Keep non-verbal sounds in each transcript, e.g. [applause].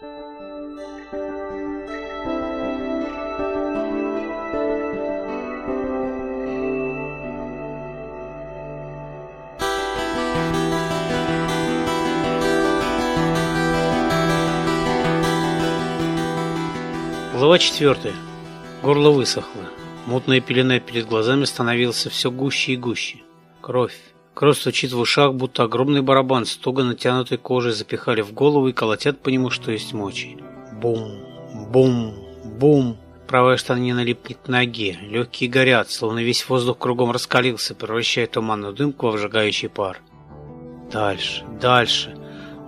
Глава четвертая. Горло высохло. Мутная пелена перед глазами становилась все гуще и гуще. Кровь. Кровь стучит в ушах, будто огромный барабан с туго натянутой кожей запихали в голову и колотят по нему, что есть мочи. Бум, бум, бум. Правая штанина липнет к ноге, легкие горят, словно весь воздух кругом раскалился, превращая туманную дымку в обжигающий пар. Дальше, дальше.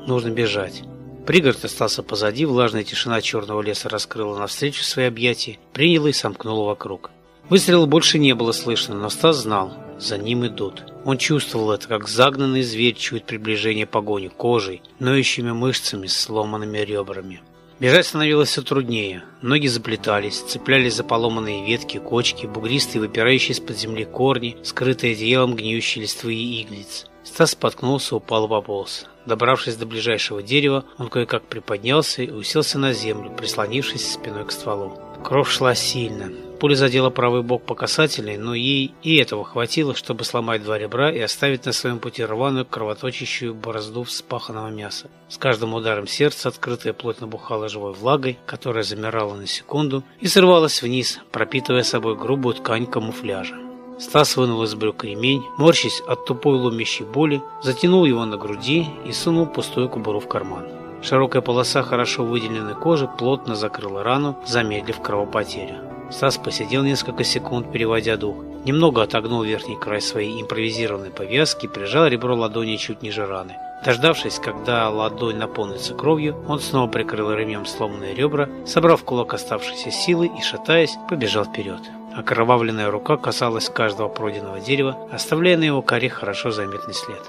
Нужно бежать. Пригород остался позади, влажная тишина черного леса раскрыла навстречу свои объятия, приняла и сомкнула вокруг. Выстрела больше не было слышно, но Стас знал, за ним идут. Он чувствовал это, как загнанный зверь чует приближение погони кожей, ноющими мышцами, сломанными ребрами. Бежать становилось все труднее. Ноги заплетались, цеплялись за поломанные ветки, кочки, бугристые, выпирающие из-под земли корни, скрытые одеялом гниющие листвы и иглиц. Стас споткнулся, упал и пополз. Добравшись до ближайшего дерева, он кое-как приподнялся и уселся на землю, прислонившись спиной к стволу. Кровь шла сильно. Пуля задела правый бок по касательной, но ей и этого хватило, чтобы сломать два ребра и оставить на своем пути рваную кровоточащую борозду вспаханного мяса. С каждым ударом сердца открытая плоть набухала живой влагой, которая замирала на секунду и срывалась вниз, пропитывая собой грубую ткань камуфляжа. Стас вынул из брюк ремень, морщись от тупой ломящей боли, затянул его на груди и сунул пустую кобуру в карман. Широкая полоса хорошо выделенной кожи плотно закрыла рану, замедлив кровопотерю. Стас посидел несколько секунд, переводя дух. Немного отогнул верхний край своей импровизированной повязки и прижал ребро ладони чуть ниже раны. Дождавшись, когда ладонь наполнится кровью, он снова прикрыл ремнем сломанные ребра, собрав кулак оставшейся силы и, шатаясь, побежал вперед. Окровавленная рука касалась каждого пройденного дерева, оставляя на его коре хорошо заметный след.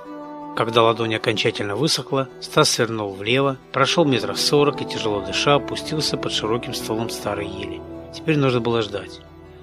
Когда ладонь окончательно высохла, Стас свернул влево, прошел метров сорок и, тяжело дыша, опустился под широким стволом старой ели. Теперь нужно было ждать.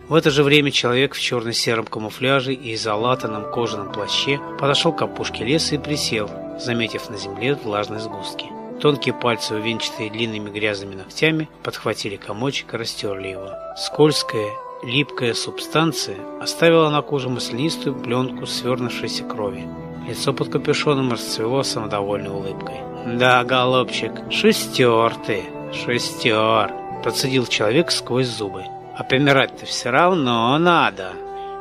В это же время человек в черно-сером камуфляже и залатанном кожаном плаще подошел к опушке леса и присел, заметив на земле влажные сгустки. Тонкие пальцы, увенчатые длинными грязными ногтями, подхватили комочек и растерли его. Скользкая, липкая субстанция оставила на коже маслянистую пленку свернувшейся крови. Лицо под капюшоном расцвело самодовольной улыбкой. «Да, голубчик, шестер ты, шестер!» Процедил человек сквозь зубы. А помирать-то все равно надо.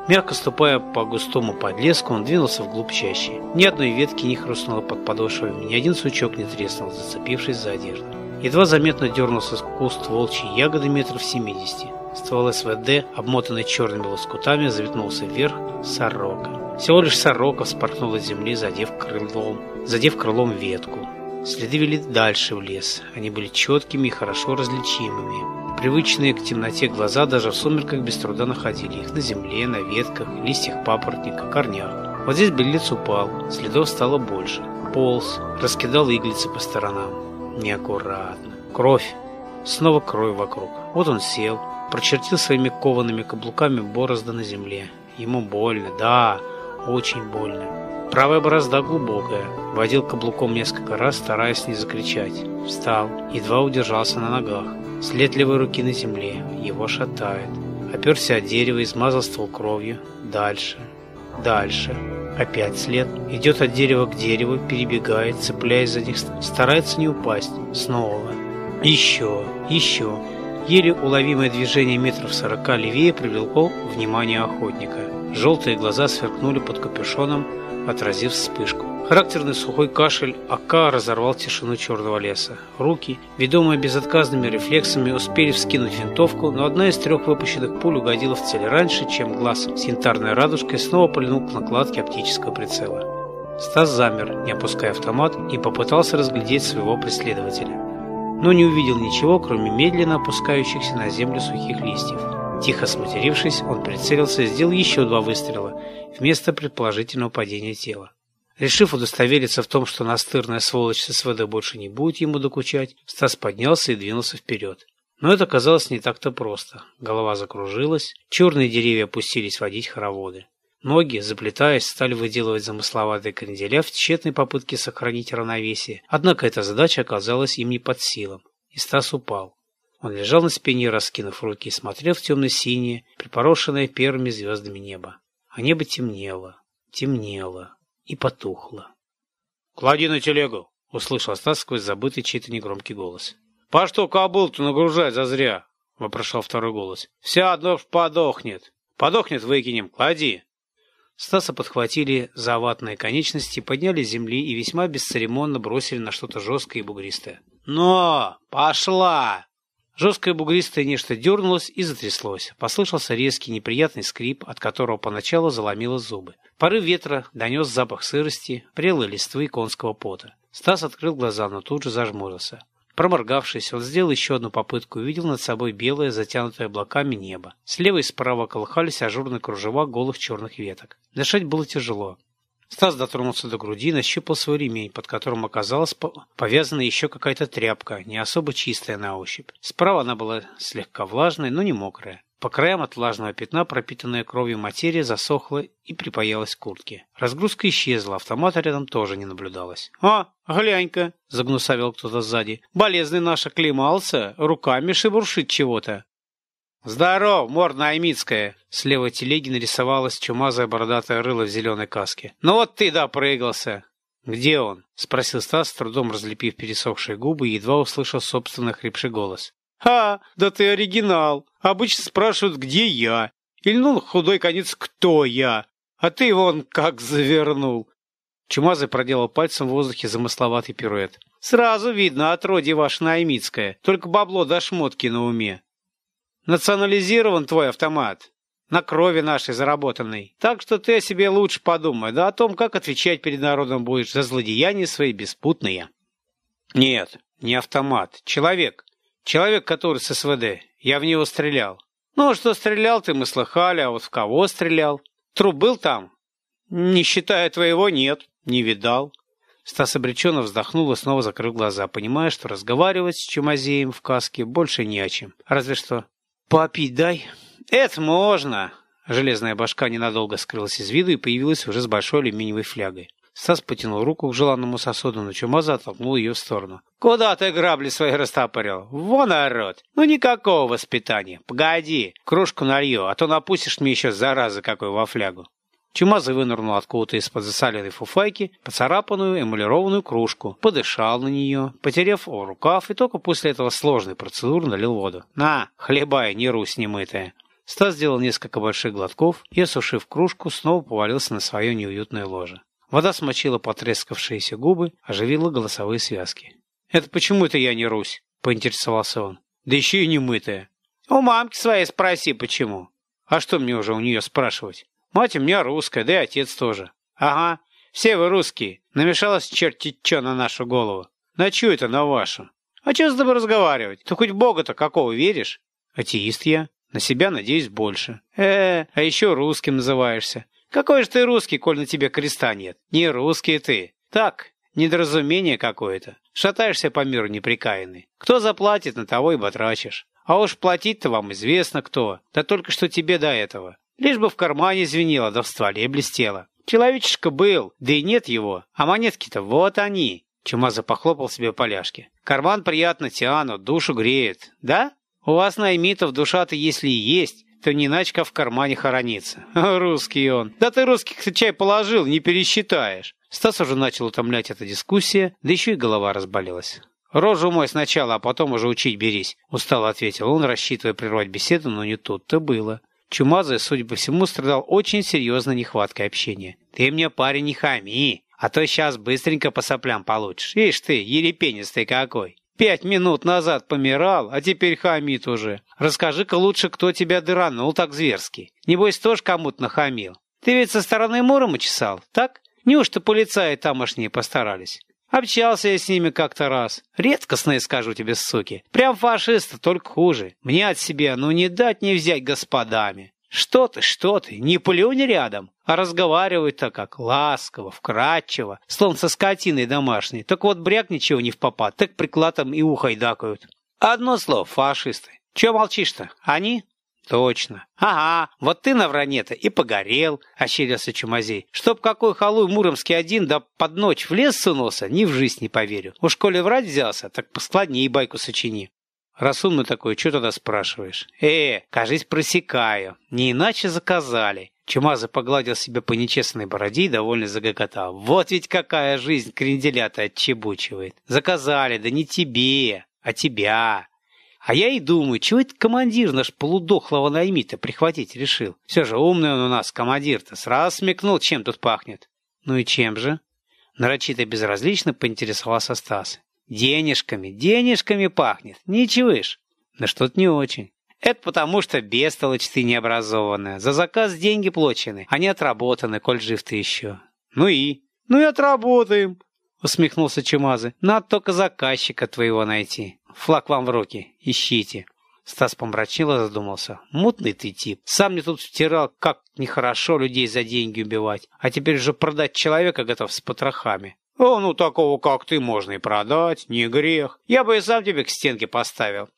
Мягко ступая по густому подлеску, он двинулся вглубь чащи. Ни одной ветки не хрустнуло под подошвами, ни один сучок не треснул, зацепившись за одежду. Едва заметно дернулся куст волчьей ягоды метров семидесяти. Ствол СВД, обмотанный черными лоскутами, заветнулся вверх сорока. Всего лишь сорока вспорхнула с земли, задев крылом, задев крылом ветку. Следы вели дальше в лес. Они были четкими и хорошо различимыми. Привычные к темноте глаза даже в сумерках без труда находили их на земле, на ветках, листьях папоротника, корнях. Вот здесь беглец упал, следов стало больше. Полз, раскидал иглицы по сторонам. Неаккуратно. Кровь. Снова кровь вокруг. Вот он сел, прочертил своими коваными каблуками борозды на земле. Ему больно, да, очень больно. Правая борозда глубокая. Водил каблуком несколько раз, стараясь не закричать. Встал, едва удержался на ногах. След левой руки на земле. Его шатает. Оперся от дерева, измазал ствол кровью. Дальше. Дальше. Опять след. Идет от дерева к дереву, перебегает, цепляясь за них, старается не упасть. Снова. Еще. Еще. Еле уловимое движение метров сорока левее привлекло внимание охотника. Желтые глаза сверкнули под капюшоном, отразив вспышку. Характерный сухой кашель АК разорвал тишину черного леса. Руки, ведомые безотказными рефлексами, успели вскинуть винтовку, но одна из трех выпущенных пуль угодила в цель раньше, чем глаз с янтарной радужкой снова полинул к накладке оптического прицела. Стас замер, не опуская автомат, и попытался разглядеть своего преследователя. Но не увидел ничего, кроме медленно опускающихся на землю сухих листьев. Тихо сматерившись, он прицелился и сделал еще два выстрела вместо предположительного падения тела. Решив удостовериться в том, что настырная сволочь с СВД больше не будет ему докучать, Стас поднялся и двинулся вперед. Но это оказалось не так-то просто. Голова закружилась, черные деревья опустились водить хороводы. Ноги, заплетаясь, стали выделывать замысловатые кренделя в тщетной попытке сохранить равновесие, однако эта задача оказалась им не под силам. и Стас упал. Он лежал на спине, раскинув руки, и смотрел в темно-синее, припорошенное первыми звездами небо. А небо темнело, темнело и потухло. «Клади на телегу!» — услышал Стас сквозь забытый чей-то негромкий голос. «По что кобыл-то нагружать зазря?» — вопрошал второй голос. «Вся одно подохнет. Подохнет, выкинем. Клади!» Стаса подхватили за ватные конечности, подняли с земли и весьма бесцеремонно бросили на что-то жесткое и бугристое. «Но! Пошла!» Жесткое бугристое нечто дернулось и затряслось. Послышался резкий неприятный скрип, от которого поначалу заломило зубы. Порыв ветра донес запах сырости, прелой листвы и конского пота. Стас открыл глаза, но тут же зажмурился. Проморгавшись, он сделал еще одну попытку и увидел над собой белое, затянутое облаками небо. Слева и справа колыхались ажурные кружева голых черных веток. Дышать было тяжело. Стас дотронулся до груди и нащупал свой ремень, под которым оказалась повязана еще какая-то тряпка, не особо чистая на ощупь. Справа она была слегка влажной, но не мокрая. По краям от влажного пятна пропитанная кровью материя засохла и припаялась к куртке. Разгрузка исчезла, автомата рядом тоже не наблюдалось. «А, глянь-ка!» — загнусавил кто-то сзади. «Болезный наш оклемался, руками шебуршит чего-то». «Здоров, морда аймитская!» Слева телеги нарисовалась чумазая бородатая рыла в зеленой каске. «Ну вот ты допрыгался!» «Где он?» — спросил Стас, с трудом разлепив пересохшие губы и едва услышал собственно хрипший голос. «А, да ты оригинал. Обычно спрашивают, где я. Или, ну, худой конец, кто я. А ты вон как завернул». Чумазый проделал пальцем в воздухе замысловатый пируэт. «Сразу видно, отродье ваше наимитское. Только бабло до шмотки на уме. Национализирован твой автомат. На крови нашей заработанной. Так что ты о себе лучше подумай, да о том, как отвечать перед народом будешь за злодеяния свои беспутные». «Нет, не автомат. Человек. Человек, который с СВД. Я в него стрелял. Ну, а что стрелял ты, мы слыхали, а вот в кого стрелял? Труп был там? Не считая твоего, нет, не видал. Стас обреченно вздохнул и снова закрыл глаза, понимая, что разговаривать с Чумазеем в каске больше не о чем. Разве что «Попить дай». «Это можно!» Железная башка ненадолго скрылась из виду и появилась уже с большой алюминиевой флягой. Стас потянул руку к желанному сосуду, но Чумаза оттолкнул ее в сторону. «Куда ты грабли свои растопырил? Вон народ! Ну никакого воспитания! Погоди, кружку налью, а то напустишь мне еще заразы какой во флягу!» Чумазый вынырнул откуда-то из-под засаленной фуфайки поцарапанную эмалированную кружку, подышал на нее, потеряв о рукав, и только после этого сложной процедуры налил воду. «На, хлебай, не русь немытая!» Стас сделал несколько больших глотков и, осушив кружку, снова повалился на свое неуютное ложе. Вода смочила потрескавшиеся губы, оживила голосовые связки. «Это почему это я не Русь?» — поинтересовался он. «Да еще и не мытая». «У мамки своей спроси, почему». «А что мне уже у нее спрашивать? Мать у меня русская, да и отец тоже». «Ага, все вы русские. Намешалось черти че на нашу голову. На чью это на вашу? А че с тобой разговаривать? Ты хоть Бога-то какого веришь?» «Атеист я. На себя надеюсь больше». «Э, а еще русским называешься. Какой же ты русский, коль на тебе креста нет? Не русский ты. Так, недоразумение какое-то. Шатаешься по миру неприкаянный. Кто заплатит, на того и батрачишь. А уж платить-то вам известно кто. Да только что тебе до этого. Лишь бы в кармане звенело, да в стволе блестело. Человечишка был, да и нет его. А монетки-то вот они. Чумаза похлопал себе поляшки. Карман приятно тянут, душу греет. Да? У вас, наймитов, душа-то если и есть, то не иначе, в кармане хоронится. [laughs] Русский он. Да ты русских чай положил, не пересчитаешь. Стас уже начал утомлять эта дискуссия, да еще и голова разболелась. «Рожу мой сначала, а потом уже учить берись», — устало ответил он, рассчитывая прервать беседу, но не тут-то было. Чумазый, судя по всему, страдал очень серьезной нехваткой общения. «Ты мне, парень, не хами, а то сейчас быстренько по соплям получишь. Ишь ты, ерепенистый какой!» Пять минут назад помирал, а теперь хамит уже. Расскажи-ка лучше, кто тебя дыранул так зверски. Небось, тоже кому-то нахамил. Ты ведь со стороны Мурома чесал, так? Неужто полицаи тамошние постарались? Общался я с ними как-то раз. Редкостные, скажу тебе, суки. Прям фашисты, только хуже. Мне от себя, ну не дать не взять господами. Что ты, что ты, не плюнь рядом, а разговаривают-то как ласково, вкрадчиво, словно со скотиной домашней. Так вот бряк ничего не в попад, так прикладом и ухой дакают. Одно слово, фашисты. Че молчишь-то? Они? Точно. Ага, вот ты на вранье-то и погорел, ощерился Чумазей. Чтоб какой халуй муромский один да под ночь в лес сунулся, ни в жизнь не поверю. Уж коли врать взялся, так поскладнее байку сочини. Раз умный такой, что тогда спрашиваешь? Э, кажись, просекаю. Не иначе заказали. Чумазы погладил себя по нечестной бороде и довольно загоготал. Вот ведь какая жизнь кренделя-то отчебучивает. Заказали, да не тебе, а тебя. А я и думаю, чего это командир наш полудохлого наймита прихватить решил? Все же умный он у нас, командир-то, сразу смекнул, чем тут пахнет. Ну и чем же? Нарочито безразлично поинтересовался Стас. Денежками, денежками пахнет. Ничего ж. Да что-то не очень. Это потому, что бестолочь ты необразованная. За заказ деньги плачены, они отработаны, коль жив ты еще. Ну и? Ну и отработаем, усмехнулся Чумазы. Надо только заказчика твоего найти. Флаг вам в руки, ищите. Стас помрачнел и задумался. Мутный ты тип. Сам мне тут втирал, как нехорошо людей за деньги убивать. А теперь уже продать человека готов с потрохами. О, ну такого, как ты, можно и продать, не грех. Я бы и сам тебе к стенке поставил.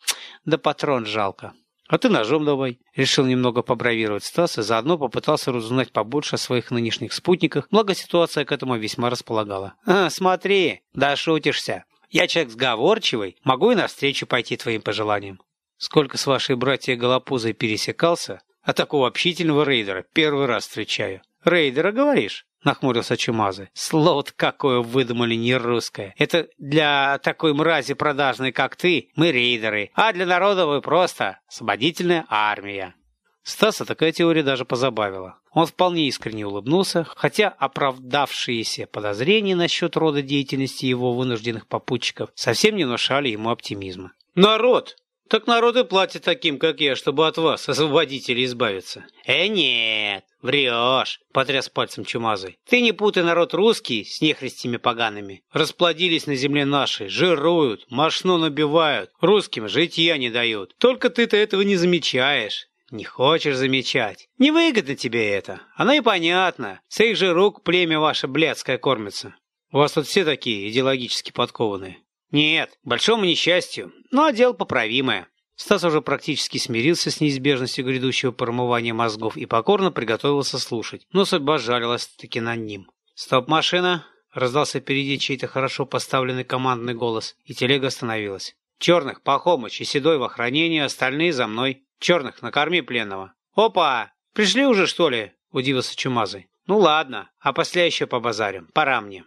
Да патрон жалко. А ты ножом давай. Решил немного побравировать Стас и заодно попытался разузнать побольше о своих нынешних спутниках, благо ситуация к этому весьма располагала. А, смотри, да шутишься. Я человек сговорчивый, могу и навстречу пойти твоим пожеланиям. Сколько с вашей братьей Голопузой пересекался, а такого общительного рейдера первый раз встречаю. Рейдера, говоришь? Нахмурился Чумазы. слово какое выдумали не русское. Это для такой мрази продажной, как ты, мы рейдеры, а для народа вы просто освободительная армия. Стаса такая теория даже позабавила. Он вполне искренне улыбнулся, хотя оправдавшиеся подозрения насчет рода деятельности его вынужденных попутчиков совсем не внушали ему оптимизма. «Народ! Так народ и платит таким, как я, чтобы от вас, освободителей, избавиться». «Э, нет, врешь!» — потряс пальцем Чумазый. «Ты не путай народ русский с нехристями погаными. Расплодились на земле нашей, жируют, машну набивают, русским житья не дают. Только ты-то этого не замечаешь». Не хочешь замечать. Невыгодно тебе это. Оно и понятно. С их же рук племя ваше блядское кормится. У вас тут все такие идеологически подкованные. Нет, к большому несчастью, но дело поправимое. Стас уже практически смирился с неизбежностью грядущего промывания мозгов и покорно приготовился слушать, но судьба жалилась-таки над ним. «Стоп, машина!» — раздался впереди чей-то хорошо поставленный командный голос, и телега остановилась. «Черных, Пахомыч и Седой в охранении, остальные за мной». Черных, накорми пленного. Опа! Пришли уже, что ли? Удивился Чумазый. Ну ладно, а после еще побазарим. Пора мне.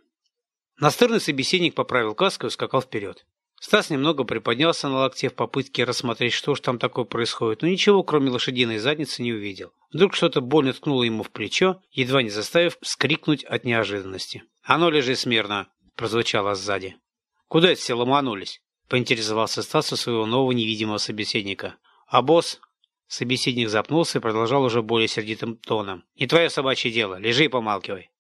Настырный собеседник поправил каску и ускакал вперед. Стас немного приподнялся на локте в попытке рассмотреть, что ж там такое происходит, но ничего, кроме лошадиной задницы, не увидел. Вдруг что-то больно ткнуло ему в плечо, едва не заставив вскрикнуть от неожиданности. «А ну, лежи смирно!» – прозвучало сзади. «Куда это все ломанулись?» – поинтересовался Стас у своего нового невидимого собеседника. «А босс?» Собеседник запнулся и продолжал уже более сердитым тоном. «Не твое собачье дело. Лежи и помалкивай».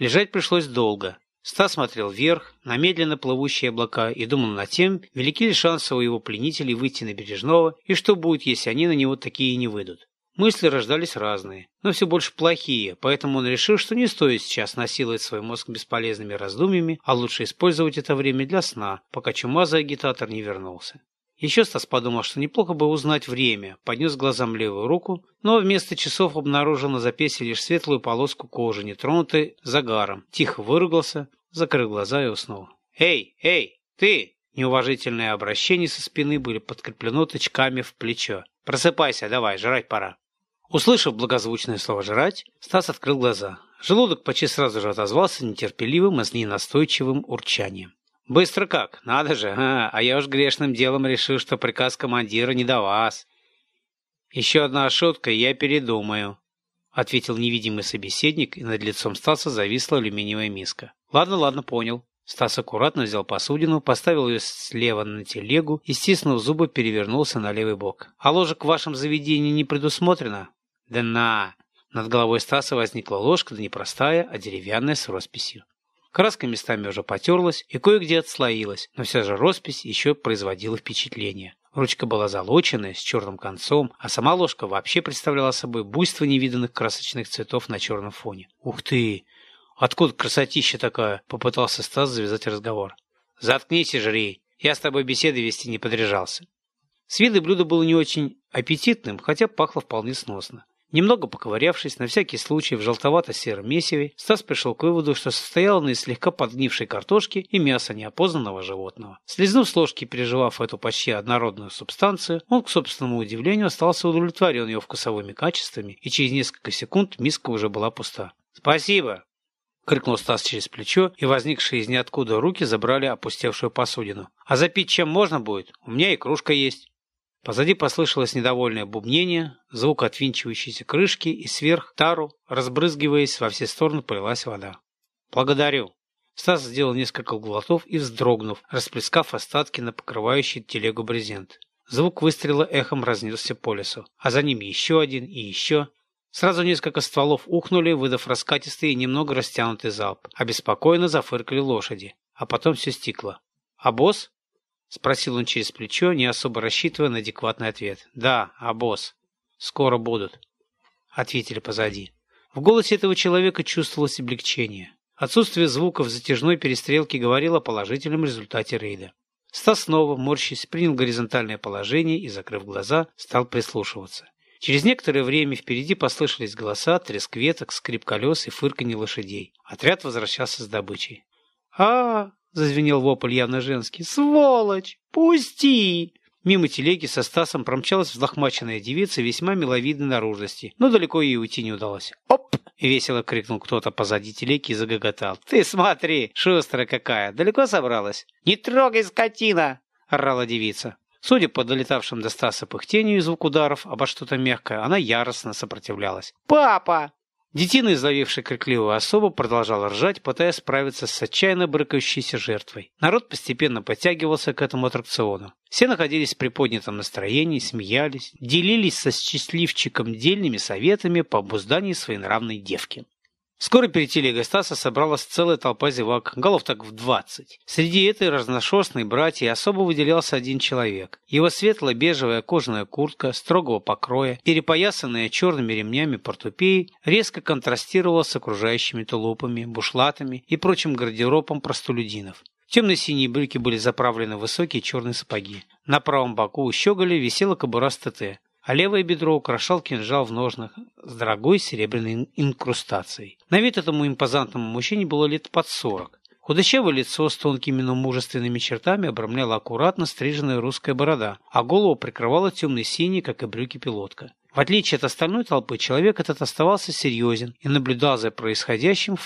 Лежать пришлось долго. Стас смотрел вверх, на медленно плывущие облака, и думал над тем, велики ли шансы у его пленителей выйти на Бережного, и что будет, если они на него такие не выйдут. Мысли рождались разные, но все больше плохие, поэтому он решил, что не стоит сейчас насиловать свой мозг бесполезными раздумьями, а лучше использовать это время для сна, пока чумазый агитатор не вернулся. Еще Стас подумал, что неплохо бы узнать время, поднес глазам левую руку, но вместо часов обнаружил на запястье лишь светлую полоску кожи, не тронутой загаром. Тихо выругался, закрыл глаза и уснул. «Эй, эй, ты!» Неуважительные обращения со спины были подкреплены тычками в плечо. «Просыпайся, давай, жрать пора». Услышав благозвучное слово «жрать», Стас открыл глаза. Желудок почти сразу же отозвался нетерпеливым и настойчивым урчанием. Быстро как? Надо же. А, а я уж грешным делом решил, что приказ командира не до вас. Еще одна шутка, и я передумаю. Ответил невидимый собеседник, и над лицом Стаса зависла алюминиевая миска. Ладно, ладно, понял. Стас аккуратно взял посудину, поставил ее слева на телегу и, стиснув зубы, перевернулся на левый бок. «А ложек в вашем заведении не предусмотрено?» «Да на!» Над головой Стаса возникла ложка, да не простая, а деревянная с росписью. Краска местами уже потерлась и кое-где отслоилась, но вся же роспись еще производила впечатление. Ручка была залоченная, с черным концом, а сама ложка вообще представляла собой буйство невиданных красочных цветов на черном фоне. «Ух ты! Откуда красотища такая?» — попытался Стас завязать разговор. «Заткнись и жри. Я с тобой беседы вести не подряжался». С виду блюдо было не очень аппетитным, хотя пахло вполне сносно. Немного поковырявшись, на всякий случай в желтовато-сером месиве, Стас пришел к выводу, что состояло на из слегка подгнившей картошки и мяса неопознанного животного. Слизнув с ложки, переживав эту почти однородную субстанцию, он, к собственному удивлению, остался удовлетворен ее вкусовыми качествами, и через несколько секунд миска уже была пуста. «Спасибо!» — крикнул Стас через плечо, и возникшие из ниоткуда руки забрали опустевшую посудину. «А запить чем можно будет? У меня и кружка есть». Позади послышалось недовольное бубнение, звук отвинчивающейся крышки, и сверх тару, разбрызгиваясь, во все стороны полилась вода. «Благодарю!» Стас сделал несколько глотов и, вздрогнув, расплескав остатки на покрывающий телегу брезент. Звук выстрела эхом разнесся по лесу, а за ним еще один и еще. Сразу несколько стволов ухнули, выдав раскатистый и немного растянутый залп. Обеспокоенно зафыркали лошади, а потом все стикло. «А босс?» — спросил он через плечо, не особо рассчитывая на адекватный ответ. «Да, а босс? Скоро будут», — ответили позади. В голосе этого человека чувствовалось облегчение. Отсутствие звуков затяжной перестрелки говорило о положительном результате рейда. Стас снова, морщись, принял горизонтальное положение и, закрыв глаза, стал прислушиваться. Через некоторое время впереди послышались голоса, треск веток, скрип колес и фырканье лошадей. Отряд возвращался с добычей. а, -а, -а зазвенел вопль явно женский. «Сволочь! Пусти!» Мимо телеги со Стасом промчалась взлохмаченная девица весьма миловидной наружности, но далеко ей уйти не удалось. «Оп!» — весело крикнул кто-то позади телеги и загоготал. «Ты смотри, шустрая какая! Далеко собралась?» «Не трогай, скотина!» — орала девица. Судя по долетавшим до Стаса пыхтению и звук ударов обо что-то мягкое, она яростно сопротивлялась. «Папа!» Детина, изловившая крикливую особу, продолжала ржать, пытаясь справиться с отчаянно брыкающейся жертвой. Народ постепенно подтягивался к этому аттракциону. Все находились в приподнятом настроении, смеялись, делились со счастливчиком дельными советами по обузданию своей нравной девки. Скоро перед телегой Стаса собралась целая толпа зевак, голов так в двадцать. Среди этой разношерстной братья особо выделялся один человек. Его светло-бежевая кожаная куртка, строгого покроя, перепоясанная черными ремнями портупеи, резко контрастировала с окружающими тулупами, бушлатами и прочим гардеробом простолюдинов. Темно-синие брюки были заправлены в высокие черные сапоги. На правом боку у щеголя висела кобура с ТТ а левое бедро украшал кинжал в ножнах с дорогой серебряной инкрустацией. На вид этому импозантному мужчине было лет под сорок. Худощавое лицо с тонкими, но мужественными чертами обрамляла аккуратно стриженная русская борода, а голову прикрывала темно-синий, как и брюки пилотка. В отличие от остальной толпы, человек этот оставался серьезен и наблюдал за происходящим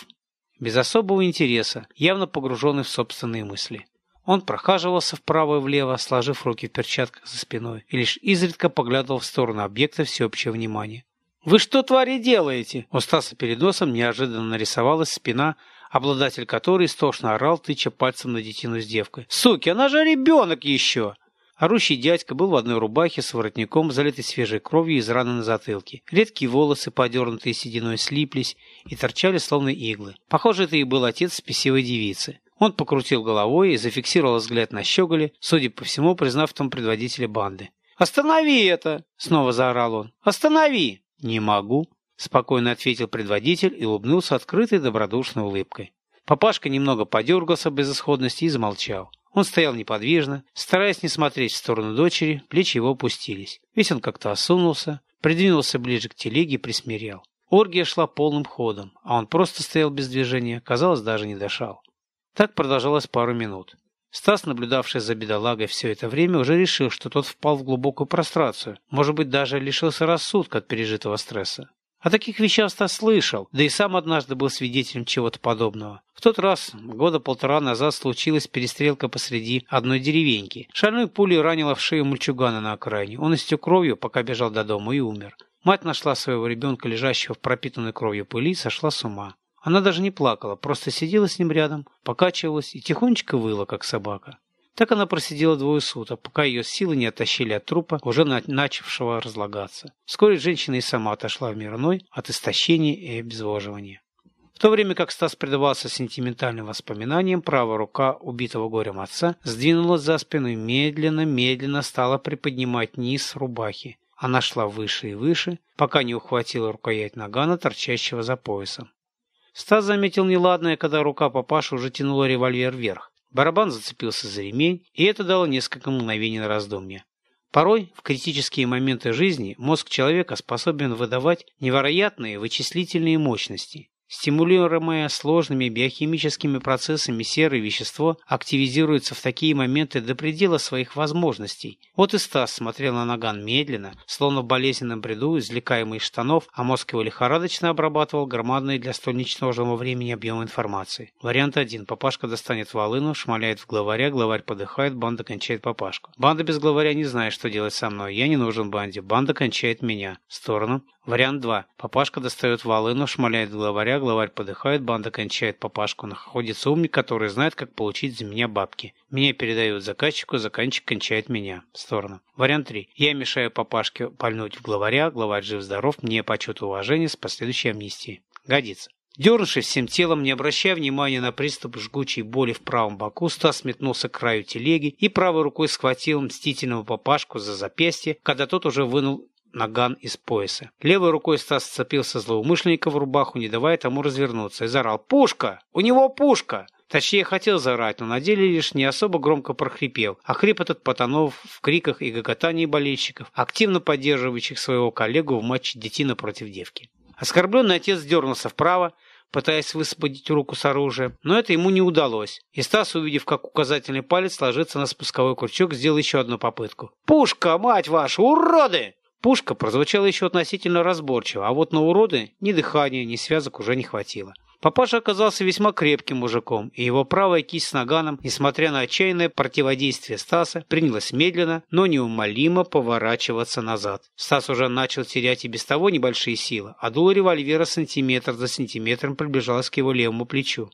без особого интереса, явно погруженный в собственные мысли. Он прохаживался вправо и влево, сложив руки в перчатках за спиной, и лишь изредка поглядывал в сторону объекта всеобщего внимания. «Вы что, твари, делаете?» У Стаса перед носом неожиданно нарисовалась спина, обладатель которой истошно орал, тыча пальцем на детину с девкой. «Суки, она же ребенок еще!» Орущий дядька был в одной рубахе с воротником, залитой свежей кровью из раны на затылке. Редкие волосы, подернутые сединой, слиплись и торчали, словно иглы. Похоже, это и был отец спесивой девицы. Он покрутил головой и зафиксировал взгляд на щеголе, судя по всему, признав том предводителя банды. «Останови это!» — снова заорал он. «Останови!» «Не могу», — спокойно ответил предводитель и улыбнулся открытой добродушной улыбкой. Папашка немного подергался без исходности и замолчал. Он стоял неподвижно, стараясь не смотреть в сторону дочери, плечи его опустились. Весь он как-то осунулся, придвинулся ближе к телеге и присмирел. Оргия шла полным ходом, а он просто стоял без движения, казалось, даже не дышал. Так продолжалось пару минут. Стас, наблюдавший за бедолагой все это время, уже решил, что тот впал в глубокую прострацию, может быть, даже лишился рассудка от пережитого стресса. О таких вещах Стас слышал, да и сам однажды был свидетелем чего-то подобного. В тот раз, года полтора назад, случилась перестрелка посреди одной деревеньки. Шальной пулей ранила в шею мальчугана на окраине. Он истек кровью, пока бежал до дома, и умер. Мать нашла своего ребенка, лежащего в пропитанной кровью пыли, сошла с ума. Она даже не плакала, просто сидела с ним рядом, покачивалась и тихонечко выла, как собака. Так она просидела двое суток, пока ее силы не оттащили от трупа, уже начавшего разлагаться. Вскоре женщина и сама отошла в мир иной от истощения и обезвоживания. В то время как Стас предавался сентиментальным воспоминаниям, правая рука убитого горем отца сдвинулась за спину и медленно-медленно стала приподнимать низ рубахи. Она шла выше и выше, пока не ухватила рукоять нагана, торчащего за поясом. Стас заметил неладное, когда рука папаши уже тянула револьвер вверх. Барабан зацепился за ремень, и это дало несколько мгновений на раздумье. Порой, в критические моменты жизни, мозг человека способен выдавать невероятные вычислительные мощности. Стимулируемое сложными биохимическими процессами серое вещество активизируется в такие моменты до предела своих возможностей. Вот и Стас смотрел на наган медленно, словно в болезненном бреду, извлекаемый из штанов, а мозг его лихорадочно обрабатывал громадные для столь ничтожного времени объем информации. Вариант 1. Папашка достанет волыну, шмаляет в главаря, главарь подыхает, банда кончает папашку. Банда без главаря не знает, что делать со мной. Я не нужен банде. Банда кончает меня. В сторону. Вариант 2. Папашка достает волыну, шмаляет главаря, главарь подыхает, банда кончает папашку. Находится умник, который знает, как получить за меня бабки. Меня передают заказчику, заказчик кончает меня. В сторону. Вариант 3. Я мешаю папашке пальнуть в главаря, главарь жив-здоров, мне почет уважение с последующей амнистией. Годится. Дернувшись всем телом, не обращая внимания на приступ жгучей боли в правом боку, Стас метнулся к краю телеги и правой рукой схватил мстительного папашку за запястье, когда тот уже вынул наган из пояса. Левой рукой Стас сцепился злоумышленника в рубаху, не давая тому развернуться, и заорал «Пушка! У него пушка!» Точнее, хотел заорать, но на деле лишь не особо громко прохрипел, а хрип этот потонул в криках и гоготании болельщиков, активно поддерживающих своего коллегу в матче детина против девки. Оскорбленный отец дернулся вправо, пытаясь высвободить руку с оружием, но это ему не удалось, и Стас, увидев, как указательный палец ложится на спусковой крючок, сделал еще одну попытку. «Пушка, мать вашу, уроды!» Пушка прозвучала еще относительно разборчиво, а вот на уроды ни дыхания, ни связок уже не хватило. Папаша оказался весьма крепким мужиком, и его правая кисть с наганом, несмотря на отчаянное противодействие Стаса, принялась медленно, но неумолимо поворачиваться назад. Стас уже начал терять и без того небольшие силы, а дуло револьвера сантиметр за сантиметром приближалось к его левому плечу.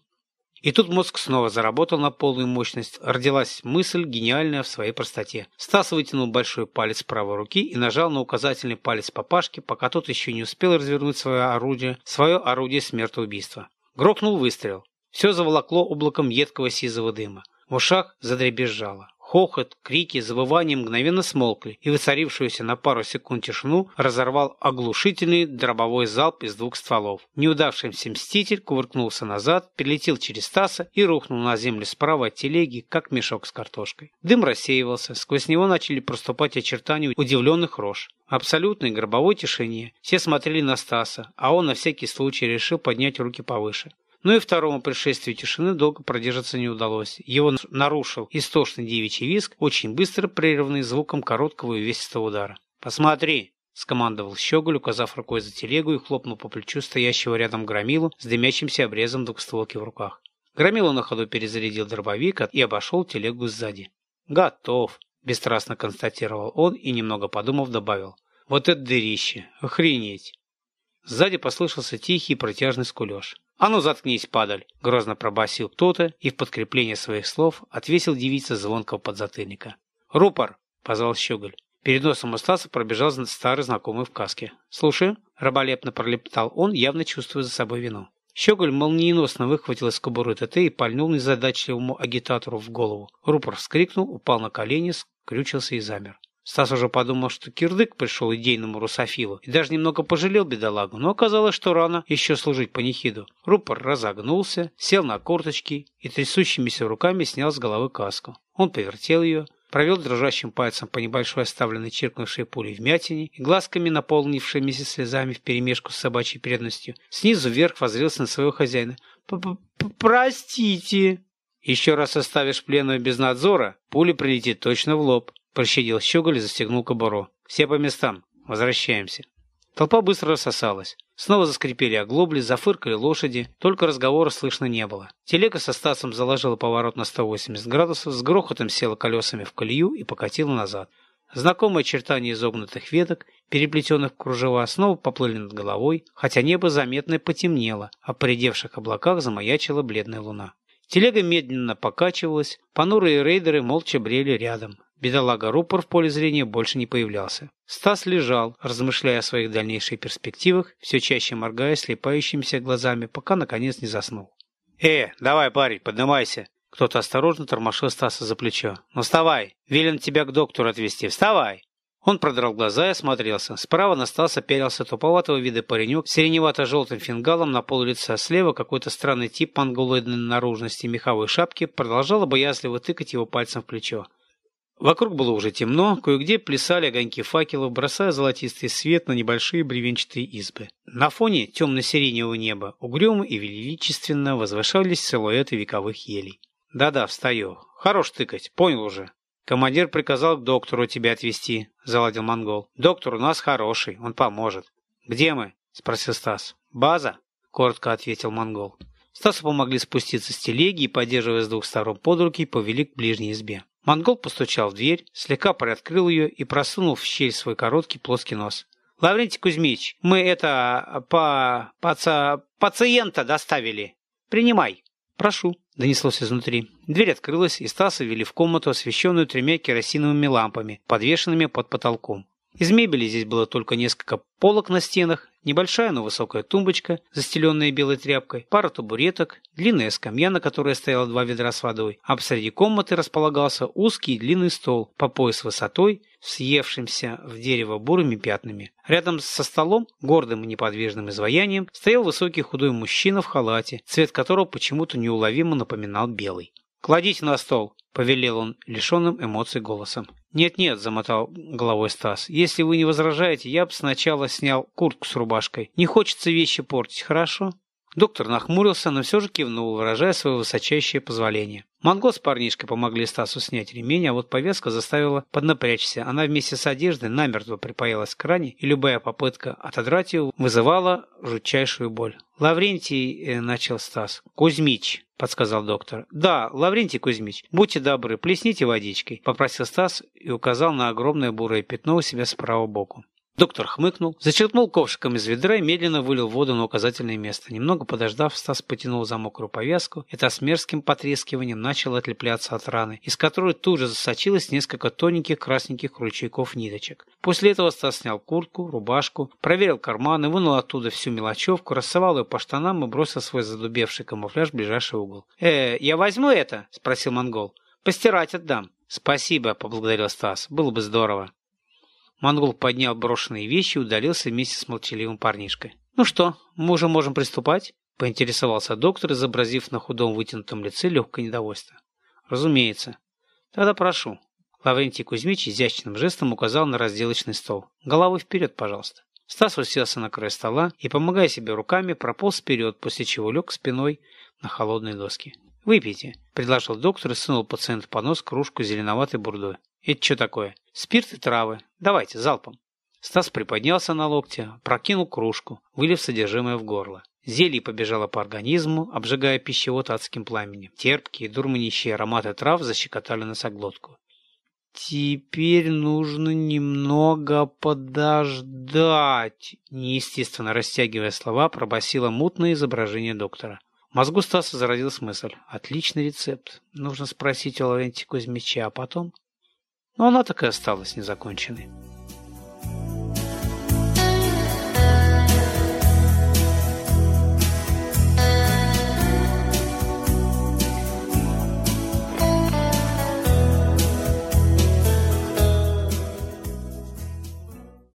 И тут мозг снова заработал на полную мощность. Родилась мысль, гениальная в своей простоте. Стас вытянул большой палец правой руки и нажал на указательный палец папашки, пока тот еще не успел развернуть свое орудие, свое орудие смертоубийства. Грохнул выстрел. Все заволокло облаком едкого сизого дыма. В ушах задребезжало. Хохот, крики, завывания мгновенно смолкли, и воцарившуюся на пару секунд тишину разорвал оглушительный дробовой залп из двух стволов. Неудавшийся мститель кувыркнулся назад, перелетел через Стаса и рухнул на землю справа от телеги, как мешок с картошкой. Дым рассеивался, сквозь него начали проступать очертания удивленных рож. В абсолютной гробовой тишине все смотрели на Стаса, а он на всякий случай решил поднять руки повыше. Но и второму пришествию тишины долго продержаться не удалось. Его нарушил истошный девичий визг, очень быстро прерванный звуком короткого и увесистого удара. «Посмотри!» — скомандовал Щеголь, указав рукой за телегу и хлопнул по плечу стоящего рядом громилу с дымящимся обрезом двухстволки в руках. Громила на ходу перезарядил дробовик и обошел телегу сзади. «Готов!» — бесстрастно констатировал он и, немного подумав, добавил. «Вот это дырище! Охренеть!» Сзади послышался тихий протяжный скулеж. «А ну заткнись, падаль!» — грозно пробасил кто-то и в подкрепление своих слов отвесил девица звонкого подзатыльника. «Рупор!» — позвал Щеголь. Перед носом у Стаса пробежал старый знакомый в каске. «Слушаю», — раболепно пролепетал он, явно чувствуя за собой вину. Щеголь молниеносно выхватил из кобуры ТТ и пальнул незадачливому агитатору в голову. Рупор вскрикнул, упал на колени, скрючился и замер. Стас уже подумал, что кирдык пришел идейному русофилу и даже немного пожалел бедолагу, но оказалось, что рано еще служить панихиду. Рупор разогнулся, сел на корточки и трясущимися руками снял с головы каску. Он повертел ее, провел дрожащим пальцем по небольшой оставленной чиркнувшей пулей вмятине и глазками, наполнившимися слезами вперемешку с собачьей преданностью, снизу вверх воззрелся на своего хозяина. П -п «Простите!» «Еще раз оставишь пленную без надзора, пуля прилетит точно в лоб», Прощадил щеголь и застегнул кобуру. «Все по местам. Возвращаемся». Толпа быстро рассосалась. Снова заскрипели оглобли, зафыркали лошади, только разговора слышно не было. Телега со Стасом заложила поворот на 180 градусов, с грохотом села колесами в колею и покатила назад. Знакомые очертания изогнутых веток, переплетенных в кружева, снова поплыли над головой, хотя небо заметно потемнело, а в поредевших облаках замаячила бледная луна. Телега медленно покачивалась, понурые рейдеры молча брели рядом. Бедолага Рупор в поле зрения больше не появлялся. Стас лежал, размышляя о своих дальнейших перспективах, все чаще моргая слепающимися глазами, пока наконец не заснул. «Э, давай, парень, поднимайся!» Кто-то осторожно тормошил Стаса за плечо. «Ну вставай! Велен тебя к доктору отвезти! Вставай!» Он продрал глаза и осмотрелся. Справа на Стаса пялился туповатого вида паренек с сиреневато-желтым фингалом на пол лица. Слева какой-то странный тип монголоидной наружности меховой шапки продолжал обоязливо тыкать его пальцем в плечо. Вокруг было уже темно, кое-где плясали огоньки факелов, бросая золотистый свет на небольшие бревенчатые избы. На фоне темно-сиреневого неба угрюмо и величественно возвышались силуэты вековых елей. «Да-да, встаю. Хорош тыкать, понял уже». «Командир приказал к доктору тебя отвезти», — заладил монгол. «Доктор у нас хороший, он поможет». «Где мы?» — спросил Стас. «База?» — коротко ответил монгол. Стасу помогли спуститься с телеги и, поддерживая с двух сторон под руки, повели к ближней избе. Монгол постучал в дверь, слегка приоткрыл ее и просунул в щель свой короткий плоский нос. «Лаврентий Кузьмич, мы это... по... паца... пациента доставили. Принимай». «Прошу», — донеслось изнутри. Дверь открылась, и Стаса вели в комнату, освещенную тремя керосиновыми лампами, подвешенными под потолком. Из мебели здесь было только несколько полок на стенах, небольшая, но высокая тумбочка, застеленная белой тряпкой, пара табуреток, длинная скамья, на которой стояло два ведра с водой, а посреди комнаты располагался узкий длинный стол по пояс высотой, съевшимся в дерево бурыми пятнами. Рядом со столом, гордым и неподвижным изваянием, стоял высокий худой мужчина в халате, цвет которого почему-то неуловимо напоминал белый. «Кладите на стол», — повелел он лишенным эмоций голосом. «Нет-нет», — замотал головой Стас, — «если вы не возражаете, я бы сначала снял куртку с рубашкой. Не хочется вещи портить, хорошо?» Доктор нахмурился, но все же кивнул, выражая свое высочайшее позволение. Монго с парнишкой помогли Стасу снять ремень, а вот повязка заставила поднапрячься. Она вместе с одеждой намертво припаялась к ране, и любая попытка отодрать ее вызывала жутчайшую боль. «Лаврентий», э, — начал Стас. «Кузьмич», — подсказал доктор. «Да, Лаврентий Кузьмич, будьте добры, плесните водичкой», — попросил Стас и указал на огромное бурое пятно у себя справа боку. Доктор хмыкнул, зачерпнул ковшиком из ведра и медленно вылил воду на указательное место. Немного подождав, Стас потянул за мокрую повязку, и та с мерзким потрескиванием начала отлепляться от раны, из которой тут же засочилось несколько тоненьких красненьких ручейков ниточек. После этого Стас снял куртку, рубашку, проверил карманы, вынул оттуда всю мелочевку, рассовал ее по штанам и бросил свой задубевший камуфляж в ближайший угол. «Э, я возьму это?» – спросил монгол. «Постирать отдам». «Спасибо», – поблагодарил Стас. «Было бы здорово». Монгол поднял брошенные вещи и удалился вместе с молчаливым парнишкой. «Ну что, мы уже можем приступать?» – поинтересовался доктор, изобразив на худом вытянутом лице легкое недовольство. «Разумеется. Тогда прошу». Лаврентий Кузьмич изящным жестом указал на разделочный стол. «Головой вперед, пожалуйста». Стас уселся на край стола и, помогая себе руками, прополз вперед, после чего лег спиной на холодные доски. «Выпейте», – предложил доктор и сунул пациенту по нос кружку зеленоватой бурдой. «Это что такое?» «Спирт и травы. Давайте, залпом». Стас приподнялся на локте, прокинул кружку, вылив содержимое в горло. Зелье побежало по организму, обжигая пищевод адским пламенем. Терпкие, дурманящие ароматы трав защекотали носоглотку. «Теперь нужно немного подождать», неестественно растягивая слова, пробасило мутное изображение доктора. В мозгу Стаса зародилась мысль. «Отличный рецепт. Нужно спросить у Лаврентия Кузьмича, а потом...» но она так и осталась незаконченной.